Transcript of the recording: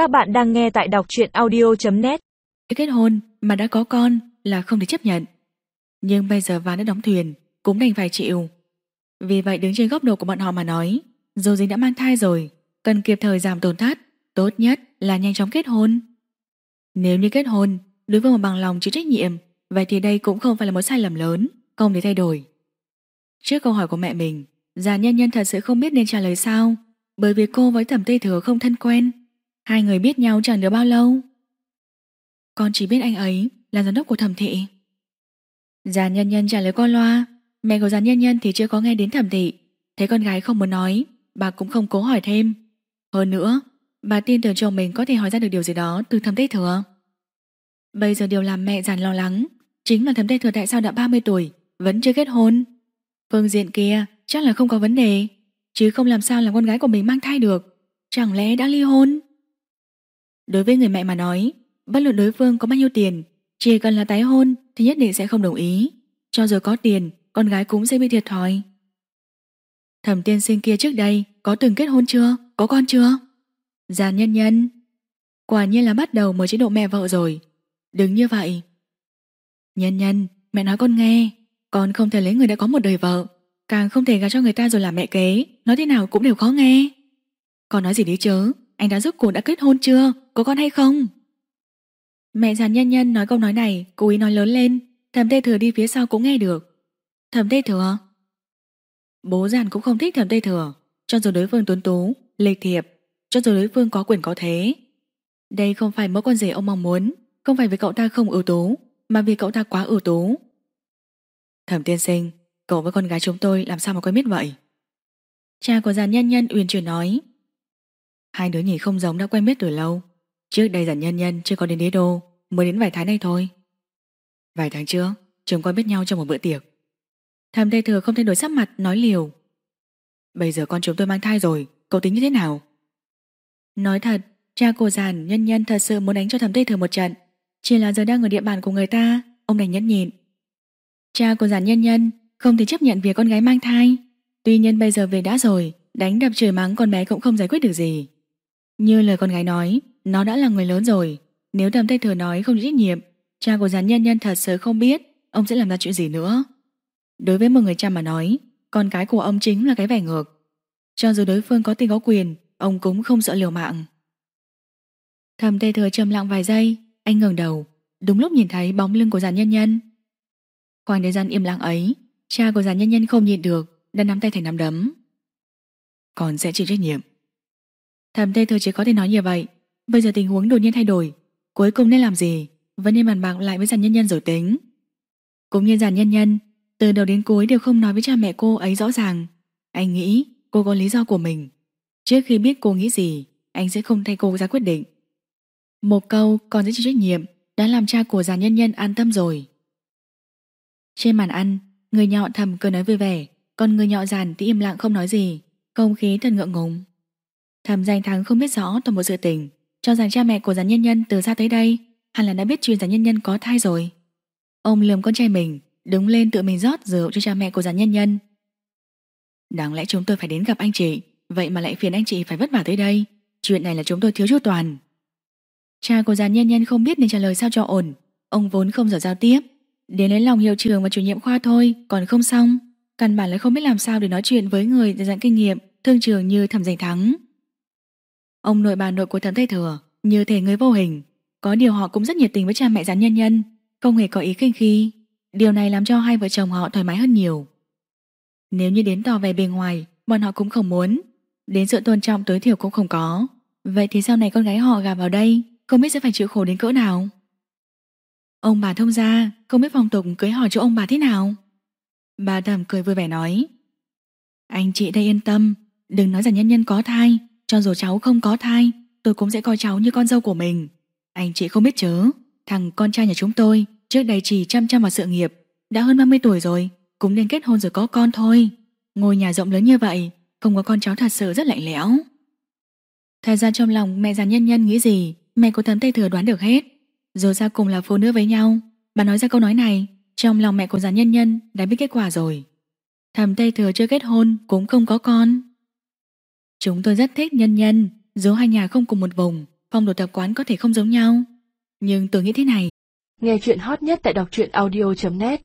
Các bạn đang nghe tại đọc truyện audio.net Kết hôn mà đã có con là không thể chấp nhận. Nhưng bây giờ ván đã đóng thuyền, cũng đành phải chịu. Vì vậy đứng trên góc độ của bọn họ mà nói, dù gì đã mang thai rồi, cần kịp thời giảm tổn thất, tốt nhất là nhanh chóng kết hôn. Nếu như kết hôn, đối với một bằng lòng chịu trách nhiệm, vậy thì đây cũng không phải là một sai lầm lớn, không thể thay đổi. Trước câu hỏi của mẹ mình, già nhân nhân thật sự không biết nên trả lời sao, bởi vì cô với thẩm tây thừa không thân quen. Hai người biết nhau chẳng được bao lâu. Con chỉ biết anh ấy là giám đốc của thẩm thị. Già nhân nhân trả lời con loa, mẹ của già nhân nhân thì chưa có nghe đến thẩm thị. Thấy con gái không muốn nói, bà cũng không cố hỏi thêm. Hơn nữa, bà tin tưởng chồng mình có thể hỏi ra được điều gì đó từ thẩm tế thừa. Bây giờ điều làm mẹ giàn lo lắng chính là thẩm tế thừa tại sao đã 30 tuổi vẫn chưa kết hôn. Phương diện kia chắc là không có vấn đề, chứ không làm sao làm con gái của mình mang thai được. Chẳng lẽ đã ly hôn? Đối với người mẹ mà nói, bất luận đối phương có bao nhiêu tiền, chỉ cần là tái hôn thì nhất định sẽ không đồng ý. Cho dù có tiền, con gái cũng sẽ bị thiệt thòi. Thẩm tiên sinh kia trước đây có từng kết hôn chưa? Có con chưa? Già nhân nhân. Quả nhiên là bắt đầu mở chế độ mẹ vợ rồi. Đừng như vậy. Nhân nhân, mẹ nói con nghe. Con không thể lấy người đã có một đời vợ. Càng không thể gả cho người ta rồi làm mẹ kế. Nói thế nào cũng đều khó nghe. Con nói gì đấy chứ? Anh đã giúp cô đã kết hôn chưa? Có con hay không? Mẹ già nhân nhân nói câu nói này Cố ý nói lớn lên. Thẩm tê thừa đi phía sau cũng nghe được. Thẩm tê thừa? Bố giàn cũng không thích thẩm tê thừa. Cho dù đối phương tuấn tú, lịch thiệp Cho dù đối phương có quyền có thế Đây không phải mẫu con rể ông mong muốn. Không phải vì cậu ta không ưu tú Mà vì cậu ta quá ưu tú. Thẩm tiên sinh Cậu với con gái chúng tôi làm sao mà quen biết vậy? Cha của giàn nhân nhân uyển chuyển nói. Hai đứa nhìn không giống đã quen biết từ lâu. Trước đây giản nhân nhân, chưa có đến đế đô, Mới đến vài tháng này thôi. Vài tháng trước Chúng con biết nhau trong một bữa tiệc. Thầm tây thừa không thay đổi sắc mặt, nói liều. Bây giờ con chúng tôi mang thai rồi, Cậu tính như thế nào? Nói thật, Cha cô giản nhân nhân thật sự muốn đánh cho thầm tây thừa một trận. Chỉ là giờ đang ở địa bàn của người ta, Ông đành nhẫn nhịn. Cha cô giản nhân nhân Không thể chấp nhận việc con gái mang thai. Tuy nhiên bây giờ về đã rồi, Đánh đập trời mắng con bé cũng không giải quyết được gì. Như lời con gái nói, nó đã là người lớn rồi. Nếu thầm tay thừa nói không trách nhiệm, Cha của gián nhân nhân thật sự không biết Ông sẽ làm ra chuyện gì nữa. Đối với một người cha mà nói, Con cái của ông chính là cái vẻ ngược. Cho dù đối phương có tiền có quyền, Ông cũng không sợ liều mạng. Thầm tê thừa trầm lặng vài giây, Anh ngẩng đầu, Đúng lúc nhìn thấy bóng lưng của giàn nhân nhân. Khoảng thời gian im lặng ấy, Cha của giàn nhân nhân không nhịn được, Đã nắm tay thành nắm đấm. Còn sẽ chịu trách nhiệm. Thầm tây thừa chỉ có thể nói như vậy. Bây giờ tình huống đột nhiên thay đổi. Cuối cùng nên làm gì? Vẫn nên bàn bạc lại với giàn nhân nhân rồi tính. Cũng như giàn nhân nhân, Từ đầu đến cuối đều không nói với cha mẹ cô ấy rõ ràng. Anh nghĩ cô có lý do của mình. Trước khi biết cô nghĩ gì, Anh sẽ không thay cô ra quyết định. Một câu còn sẽ chịu trách nhiệm Đã làm cha của giàn nhân nhân an tâm rồi. Trên bàn ăn, Người nhọ thầm cười nói vui vẻ, Còn người nhọ giàn thì im lặng không nói gì, Không khí thật ngượng ngùng thẩm danh thắng không biết rõ toàn bộ sự tình. Cho rằng cha mẹ của gián nhân nhân từ xa tới đây, Hẳn là đã biết chuyện gián nhân nhân có thai rồi. Ông lườm con trai mình, Đứng lên tự mình rót rượu cho cha mẹ của gián nhân nhân. Đáng lẽ chúng tôi phải đến gặp anh chị, Vậy mà lại phiền anh chị phải vất vả tới đây. Chuyện này là chúng tôi thiếu chu toàn. Cha của gián nhân nhân không biết nên trả lời sao cho ổn. Ông vốn không giỏi giao tiếp. Đến lấy lòng hiệu trường và chủ nhiệm khoa thôi, Còn không xong. Căn bản là không biết làm sao để nói chuyện với người để dạng kinh nghiệm, Thương trường như thẩm giành thắng. Ông nội bà nội của thẩm Tây Thừa như thể người vô hình, có điều họ cũng rất nhiệt tình với cha mẹ gián nhân nhân, không hề có ý kinh khi. Điều này làm cho hai vợ chồng họ thoải mái hơn nhiều. Nếu như đến tỏ về bề ngoài, bọn họ cũng không muốn. Đến sự tôn trọng tối thiểu cũng không có. Vậy thì sau này con gái họ gà vào đây, không biết sẽ phải chịu khổ đến cỡ nào. Ông bà thông ra, không biết phong tục cưới hỏi chỗ ông bà thế nào. Bà thầm cười vui vẻ nói. Anh chị đây yên tâm, đừng nói rằng nhân nhân có thai, cho dù cháu không có thai, Tôi cũng sẽ coi cháu như con dâu của mình. Anh chị không biết chớ, Thằng con trai nhà chúng tôi, Trước đây chỉ chăm chăm vào sự nghiệp, Đã hơn 30 tuổi rồi, Cũng nên kết hôn rồi có con thôi. Ngôi nhà rộng lớn như vậy, Không có con cháu thật sự rất lạnh lẽo. Thật ra trong lòng mẹ già nhân nhân nghĩ gì, Mẹ của thấm Tây Thừa đoán được hết. Dù sao cùng là phụ nữ với nhau, Bà nói ra câu nói này, Trong lòng mẹ của già nhân nhân đã biết kết quả rồi. Thầm Tây Thừa chưa kết hôn Cũng không có con. Chúng tôi rất thích nhân nhân, dù hai nhà không cùng một vùng, phong độ tập quán có thể không giống nhau. Nhưng tôi nghĩ thế này. Nghe chuyện hot nhất tại đọc truyện audio.net